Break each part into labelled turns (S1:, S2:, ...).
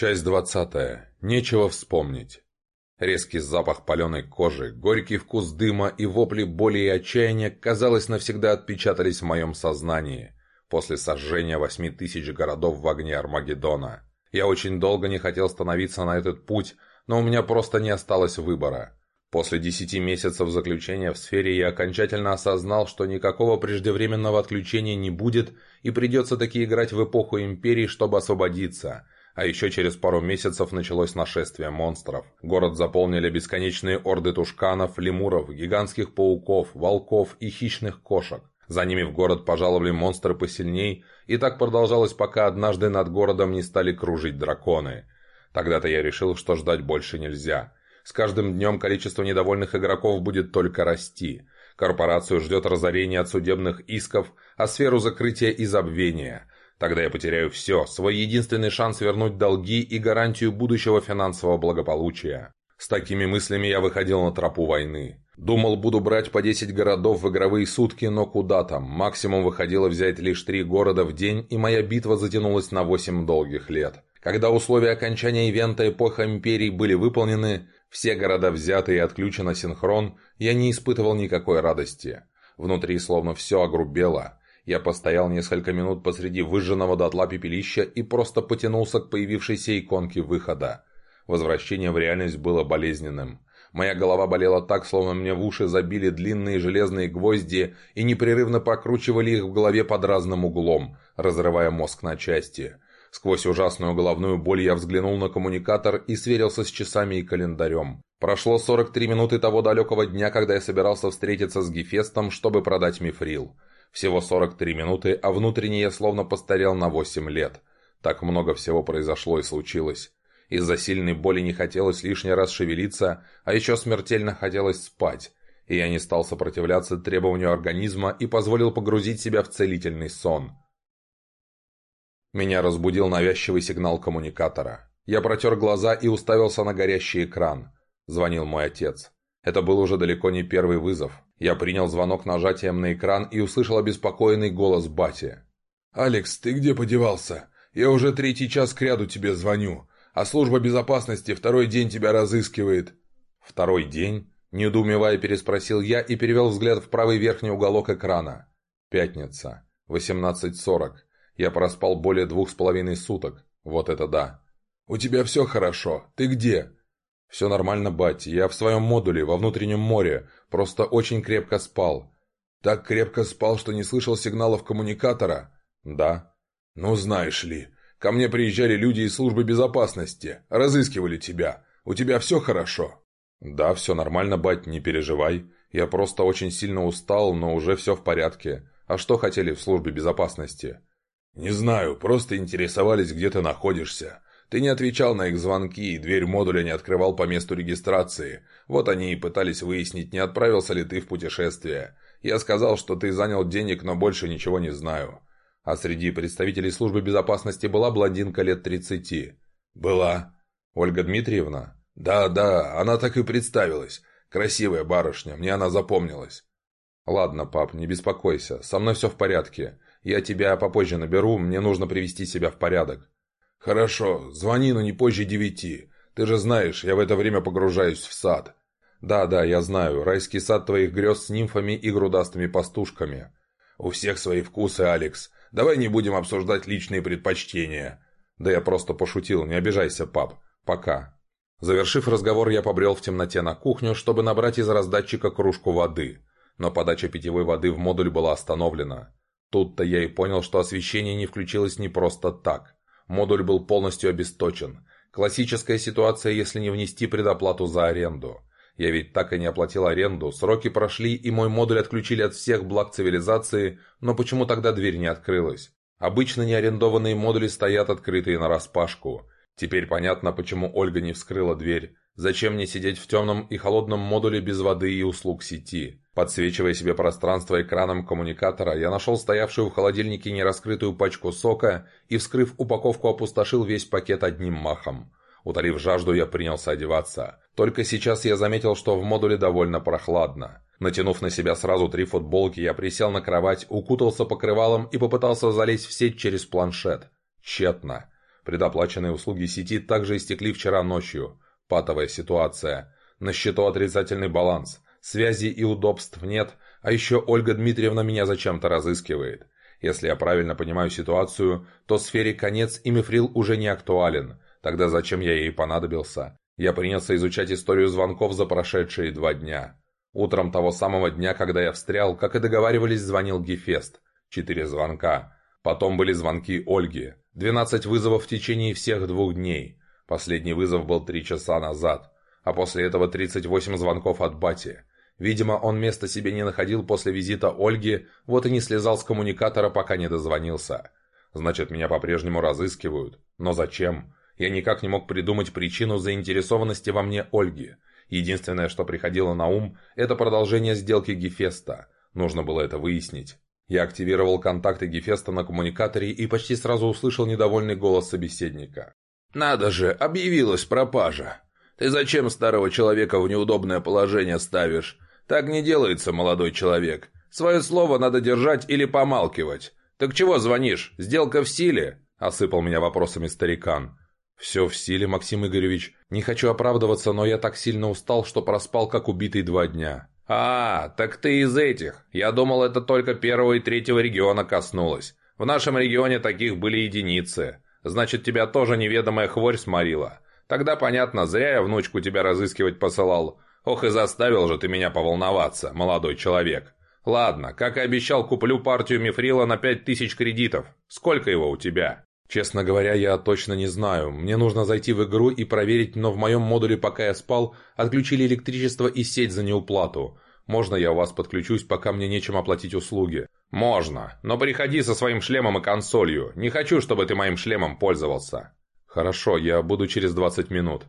S1: Часть двадцатая. Нечего вспомнить. Резкий запах паленой кожи, горький вкус дыма и вопли боли и отчаяния, казалось, навсегда отпечатались в моем сознании после сожжения восьми тысяч городов в огне Армагеддона. Я очень долго не хотел становиться на этот путь, но у меня просто не осталось выбора. После десяти месяцев заключения в сфере я окончательно осознал, что никакого преждевременного отключения не будет и придется таки играть в эпоху Империи, чтобы освободиться – а еще через пару месяцев началось нашествие монстров. Город заполнили бесконечные орды тушканов, лемуров, гигантских пауков, волков и хищных кошек. За ними в город пожаловали монстры посильней, и так продолжалось, пока однажды над городом не стали кружить драконы. Тогда-то я решил, что ждать больше нельзя. С каждым днем количество недовольных игроков будет только расти. Корпорацию ждет разорение от судебных исков, а сферу закрытия и забвения – Тогда я потеряю все, свой единственный шанс вернуть долги и гарантию будущего финансового благополучия. С такими мыслями я выходил на тропу войны. Думал, буду брать по 10 городов в игровые сутки, но куда там. Максимум выходило взять лишь 3 города в день, и моя битва затянулась на 8 долгих лет. Когда условия окончания ивента эпоха Империи были выполнены, все города взяты и отключено синхрон, я не испытывал никакой радости. Внутри словно все огрубело. Я постоял несколько минут посреди выжженного дотла пепелища и просто потянулся к появившейся иконке выхода. Возвращение в реальность было болезненным. Моя голова болела так, словно мне в уши забили длинные железные гвозди и непрерывно прокручивали их в голове под разным углом, разрывая мозг на части. Сквозь ужасную головную боль я взглянул на коммуникатор и сверился с часами и календарем. Прошло 43 минуты того далекого дня, когда я собирался встретиться с Гефестом, чтобы продать мифрил. Всего 43 минуты, а внутренне я словно постарел на 8 лет. Так много всего произошло и случилось. Из-за сильной боли не хотелось лишний раз шевелиться, а еще смертельно хотелось спать. И я не стал сопротивляться требованию организма и позволил погрузить себя в целительный сон. Меня разбудил навязчивый сигнал коммуникатора. Я протер глаза и уставился на горящий экран. Звонил мой отец. Это был уже далеко не первый вызов. Я принял звонок нажатием на экран и услышал обеспокоенный голос Бати. «Алекс, ты где подевался? Я уже третий час кряду тебе звоню, а служба безопасности второй день тебя разыскивает». «Второй день?» – недоумевая переспросил я и перевел взгляд в правый верхний уголок экрана. «Пятница. 18.40. Я проспал более двух с половиной суток. Вот это да». «У тебя все хорошо. Ты где?» «Все нормально, бать. Я в своем модуле, во внутреннем море. Просто очень крепко спал». «Так крепко спал, что не слышал сигналов коммуникатора?» «Да». «Ну, знаешь ли, ко мне приезжали люди из службы безопасности. Разыскивали тебя. У тебя все хорошо?» «Да, все нормально, бать, не переживай. Я просто очень сильно устал, но уже все в порядке. А что хотели в службе безопасности?» «Не знаю, просто интересовались, где ты находишься. Ты не отвечал на их звонки, и дверь модуля не открывал по месту регистрации. Вот они и пытались выяснить, не отправился ли ты в путешествие. Я сказал, что ты занял денег, но больше ничего не знаю. А среди представителей службы безопасности была блондинка лет тридцати. Была. Ольга Дмитриевна? Да, да, она так и представилась. Красивая барышня, мне она запомнилась. Ладно, пап, не беспокойся, со мной все в порядке. Я тебя попозже наберу, мне нужно привести себя в порядок. «Хорошо, звони, но не позже девяти. Ты же знаешь, я в это время погружаюсь в сад». «Да-да, я знаю. Райский сад твоих грез с нимфами и грудастыми пастушками». «У всех свои вкусы, Алекс. Давай не будем обсуждать личные предпочтения». «Да я просто пошутил. Не обижайся, пап. Пока». Завершив разговор, я побрел в темноте на кухню, чтобы набрать из раздатчика кружку воды. Но подача питьевой воды в модуль была остановлена. Тут-то я и понял, что освещение не включилось не просто так. Модуль был полностью обесточен. Классическая ситуация, если не внести предоплату за аренду. Я ведь так и не оплатил аренду, сроки прошли, и мой модуль отключили от всех благ цивилизации, но почему тогда дверь не открылась? Обычно неарендованные модули стоят открытые нараспашку. Теперь понятно, почему Ольга не вскрыла дверь. Зачем мне сидеть в темном и холодном модуле без воды и услуг сети? Подсвечивая себе пространство экраном коммуникатора, я нашел стоявшую в холодильнике нераскрытую пачку сока и, вскрыв упаковку, опустошил весь пакет одним махом. Утолив жажду, я принялся одеваться. Только сейчас я заметил, что в модуле довольно прохладно. Натянув на себя сразу три футболки, я присел на кровать, укутался покрывалом и попытался залезть в сеть через планшет. Тщетно. Предоплаченные услуги сети также истекли вчера ночью. Патовая ситуация. На счету отрицательный баланс. Связи и удобств нет, а еще Ольга Дмитриевна меня зачем-то разыскивает. Если я правильно понимаю ситуацию, то сфере конец и мифрил уже не актуален. Тогда зачем я ей понадобился? Я принялся изучать историю звонков за прошедшие два дня. Утром того самого дня, когда я встрял, как и договаривались, звонил Гефест. Четыре звонка. Потом были звонки Ольги. Двенадцать вызовов в течение всех двух дней. Последний вызов был три часа назад. А после этого тридцать восемь звонков от Бати. Видимо, он места себе не находил после визита Ольги, вот и не слезал с коммуникатора, пока не дозвонился. Значит, меня по-прежнему разыскивают. Но зачем? Я никак не мог придумать причину заинтересованности во мне Ольги. Единственное, что приходило на ум, это продолжение сделки Гефеста. Нужно было это выяснить. Я активировал контакты Гефеста на коммуникаторе и почти сразу услышал недовольный голос собеседника. «Надо же, объявилась пропажа. Ты зачем старого человека в неудобное положение ставишь? Так не делается, молодой человек. Свое слово надо держать или помалкивать. Так чего звонишь? Сделка в силе?» – осыпал меня вопросами старикан. «Все в силе, Максим Игоревич. Не хочу оправдываться, но я так сильно устал, что проспал, как убитый два дня». «А, так ты из этих. Я думал, это только первого и третьего региона коснулось. В нашем регионе таких были единицы. Значит, тебя тоже неведомая хворь сморила. Тогда понятно, зря я внучку тебя разыскивать посылал. Ох и заставил же ты меня поволноваться, молодой человек. Ладно, как и обещал, куплю партию мифрила на пять тысяч кредитов. Сколько его у тебя? Честно говоря, я точно не знаю. Мне нужно зайти в игру и проверить, но в моем модуле, пока я спал, отключили электричество и сеть за неуплату. Можно я у вас подключусь, пока мне нечем оплатить услуги? Можно, но приходи со своим шлемом и консолью. Не хочу, чтобы ты моим шлемом пользовался. Хорошо, я буду через 20 минут.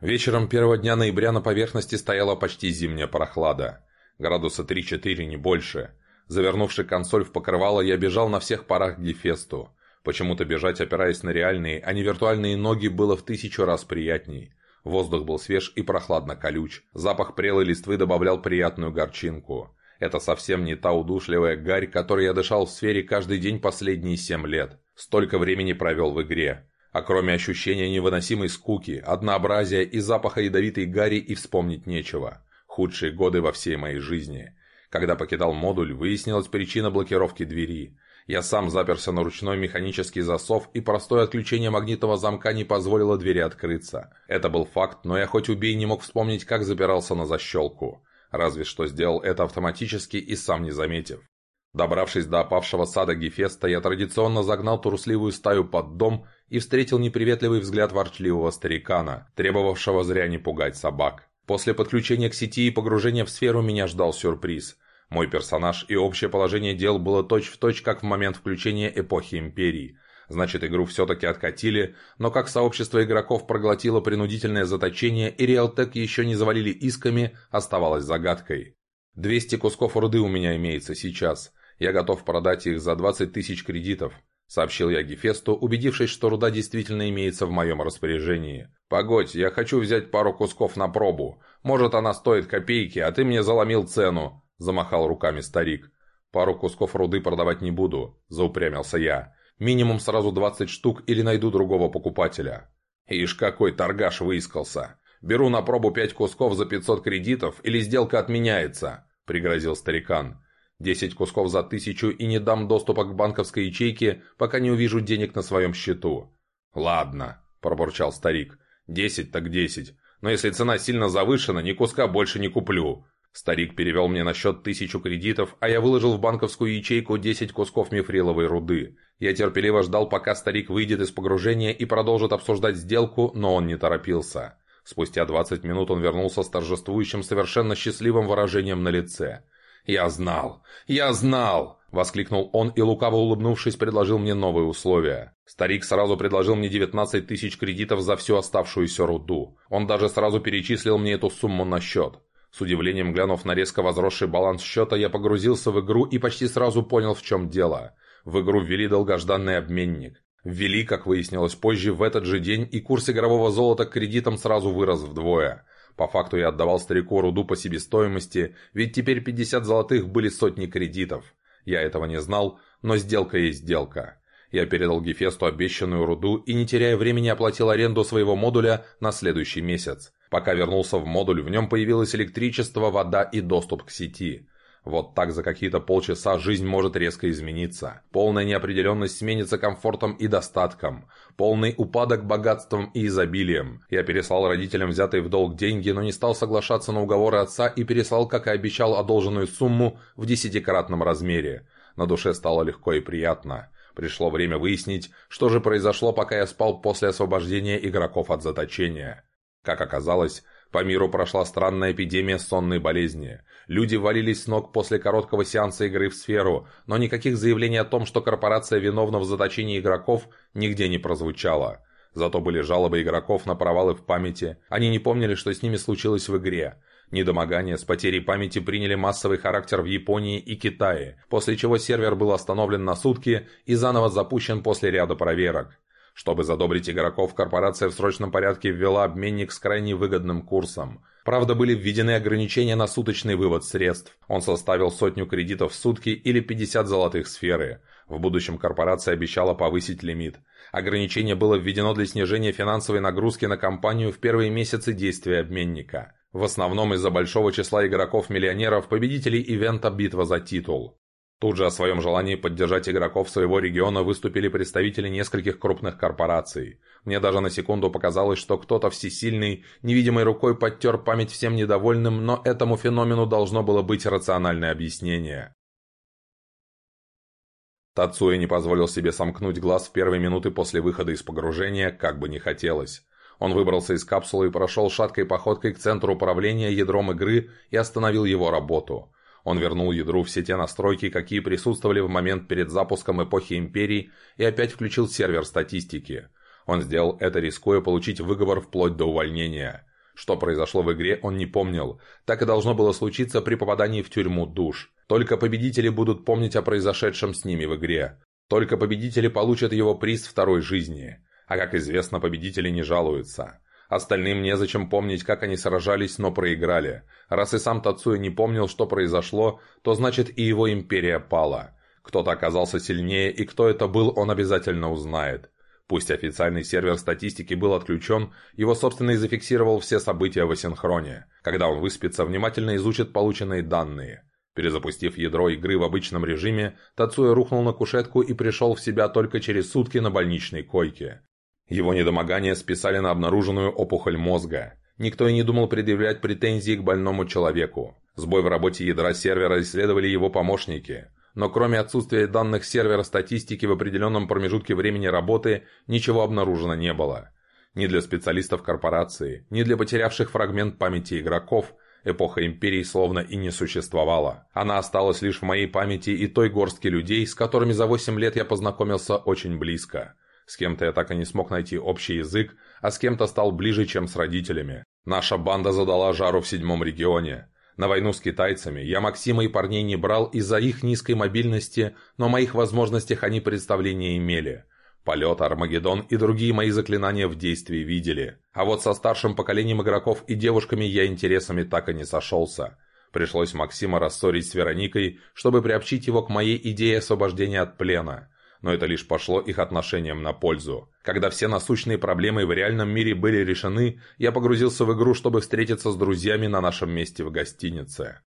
S1: Вечером первого дня ноября на поверхности стояла почти зимняя прохлада. Градуса 3-4, не больше. Завернувши консоль в покрывало, я бежал на всех парах к Гефесту. Почему-то бежать, опираясь на реальные, а не виртуальные ноги, было в тысячу раз приятней. Воздух был свеж и прохладно колюч. Запах прелой листвы добавлял приятную горчинку. Это совсем не та удушливая гарь, которой я дышал в сфере каждый день последние семь лет. Столько времени провел в игре. А кроме ощущения невыносимой скуки, однообразия и запаха ядовитой гари и вспомнить нечего. Худшие годы во всей моей жизни. Когда покидал модуль, выяснилась причина блокировки двери. Я сам заперся на ручной механический засов, и простое отключение магнитного замка не позволило двери открыться. Это был факт, но я хоть убей не мог вспомнить, как запирался на защелку. Разве что сделал это автоматически и сам не заметив. Добравшись до опавшего сада Гефеста, я традиционно загнал трусливую стаю под дом и встретил неприветливый взгляд ворчливого старикана, требовавшего зря не пугать собак. После подключения к сети и погружения в сферу меня ждал сюрприз. Мой персонаж и общее положение дел было точь-в-точь, точь, как в момент включения эпохи Империи. Значит, игру все-таки откатили, но как сообщество игроков проглотило принудительное заточение и Реалтек еще не завалили исками, оставалось загадкой. 200 кусков руды у меня имеется сейчас. Я готов продать их за 20 тысяч кредитов», — сообщил я Гефесту, убедившись, что руда действительно имеется в моем распоряжении. «Погодь, я хочу взять пару кусков на пробу. Может, она стоит копейки, а ты мне заломил цену», — замахал руками старик. «Пару кусков руды продавать не буду», — заупрямился я. «Минимум сразу 20 штук или найду другого покупателя». «Ишь, какой торгаш выискался! Беру на пробу 5 кусков за 500 кредитов или сделка отменяется», — пригрозил старикан. Десять кусков за тысячу и не дам доступа к банковской ячейке, пока не увижу денег на своем счету». «Ладно», – пробурчал старик. «Десять так десять. Но если цена сильно завышена, ни куска больше не куплю». Старик перевел мне на счет тысячу кредитов, а я выложил в банковскую ячейку десять кусков мифриловой руды. Я терпеливо ждал, пока старик выйдет из погружения и продолжит обсуждать сделку, но он не торопился. Спустя двадцать минут он вернулся с торжествующим, совершенно счастливым выражением на лице – «Я знал! Я знал!» — воскликнул он и, лукаво улыбнувшись, предложил мне новые условия. Старик сразу предложил мне 19 тысяч кредитов за всю оставшуюся руду. Он даже сразу перечислил мне эту сумму на счет. С удивлением глянув на резко возросший баланс счета, я погрузился в игру и почти сразу понял, в чем дело. В игру ввели долгожданный обменник. Ввели, как выяснилось позже, в этот же день, и курс игрового золота к кредитам сразу вырос вдвое. По факту я отдавал старику руду по себестоимости, ведь теперь 50 золотых были сотни кредитов. Я этого не знал, но сделка есть сделка. Я передал Гефесту обещанную руду и, не теряя времени, оплатил аренду своего модуля на следующий месяц. Пока вернулся в модуль, в нем появилось электричество, вода и доступ к сети. Вот так за какие-то полчаса жизнь может резко измениться. Полная неопределенность сменится комфортом и достатком. Полный упадок богатством и изобилием. Я переслал родителям взятые в долг деньги, но не стал соглашаться на уговоры отца и переслал, как и обещал, одолженную сумму в десятикратном размере. На душе стало легко и приятно. Пришло время выяснить, что же произошло, пока я спал после освобождения игроков от заточения. Как оказалось, по миру прошла странная эпидемия сонной болезни. Люди валились с ног после короткого сеанса игры в сферу, но никаких заявлений о том, что корпорация виновна в заточении игроков, нигде не прозвучало. Зато были жалобы игроков на провалы в памяти. Они не помнили, что с ними случилось в игре. Недомогания с потерей памяти приняли массовый характер в Японии и Китае, после чего сервер был остановлен на сутки и заново запущен после ряда проверок. Чтобы задобрить игроков, корпорация в срочном порядке ввела обменник с крайне выгодным курсом. Правда, были введены ограничения на суточный вывод средств. Он составил сотню кредитов в сутки или 50 золотых сферы. В будущем корпорация обещала повысить лимит. Ограничение было введено для снижения финансовой нагрузки на компанию в первые месяцы действия обменника. В основном из-за большого числа игроков-миллионеров, победителей ивента «Битва за титул». Тут же о своем желании поддержать игроков своего региона выступили представители нескольких крупных корпораций. Мне даже на секунду показалось, что кто-то всесильный, невидимой рукой подтер память всем недовольным, но этому феномену должно было быть рациональное объяснение. Тацуя не позволил себе сомкнуть глаз в первые минуты после выхода из погружения, как бы не хотелось. Он выбрался из капсулы и прошел шаткой походкой к центру управления ядром игры и остановил его работу. Он вернул ядру все те настройки, какие присутствовали в момент перед запуском эпохи Империй, и опять включил сервер статистики. Он сделал это, рискуя получить выговор вплоть до увольнения. Что произошло в игре, он не помнил. Так и должно было случиться при попадании в тюрьму душ. Только победители будут помнить о произошедшем с ними в игре. Только победители получат его приз второй жизни. А как известно, победители не жалуются. Остальным незачем помнить, как они сражались, но проиграли. Раз и сам Тацуя не помнил, что произошло, то значит и его империя пала. Кто-то оказался сильнее, и кто это был, он обязательно узнает. Пусть официальный сервер статистики был отключен, его собственный зафиксировал все события в асинхроне. Когда он выспится, внимательно изучит полученные данные. Перезапустив ядро игры в обычном режиме, Тацуя рухнул на кушетку и пришел в себя только через сутки на больничной койке. Его недомогание списали на обнаруженную опухоль мозга. Никто и не думал предъявлять претензии к больному человеку. Сбой в работе ядра сервера исследовали его помощники. Но кроме отсутствия данных сервера статистики в определенном промежутке времени работы, ничего обнаружено не было. Ни для специалистов корпорации, ни для потерявших фрагмент памяти игроков эпоха Империи словно и не существовала. Она осталась лишь в моей памяти и той горстке людей, с которыми за 8 лет я познакомился очень близко. С кем-то я так и не смог найти общий язык, а с кем-то стал ближе, чем с родителями. Наша банда задала жару в седьмом регионе. На войну с китайцами я Максима и парней не брал из-за их низкой мобильности, но о моих возможностях они представления имели. Полет, Армагеддон и другие мои заклинания в действии видели. А вот со старшим поколением игроков и девушками я интересами так и не сошелся. Пришлось Максима рассорить с Вероникой, чтобы приобщить его к моей идее освобождения от плена но это лишь пошло их отношениям на пользу. Когда все насущные проблемы в реальном мире были решены, я погрузился в игру, чтобы встретиться с друзьями на нашем месте в гостинице.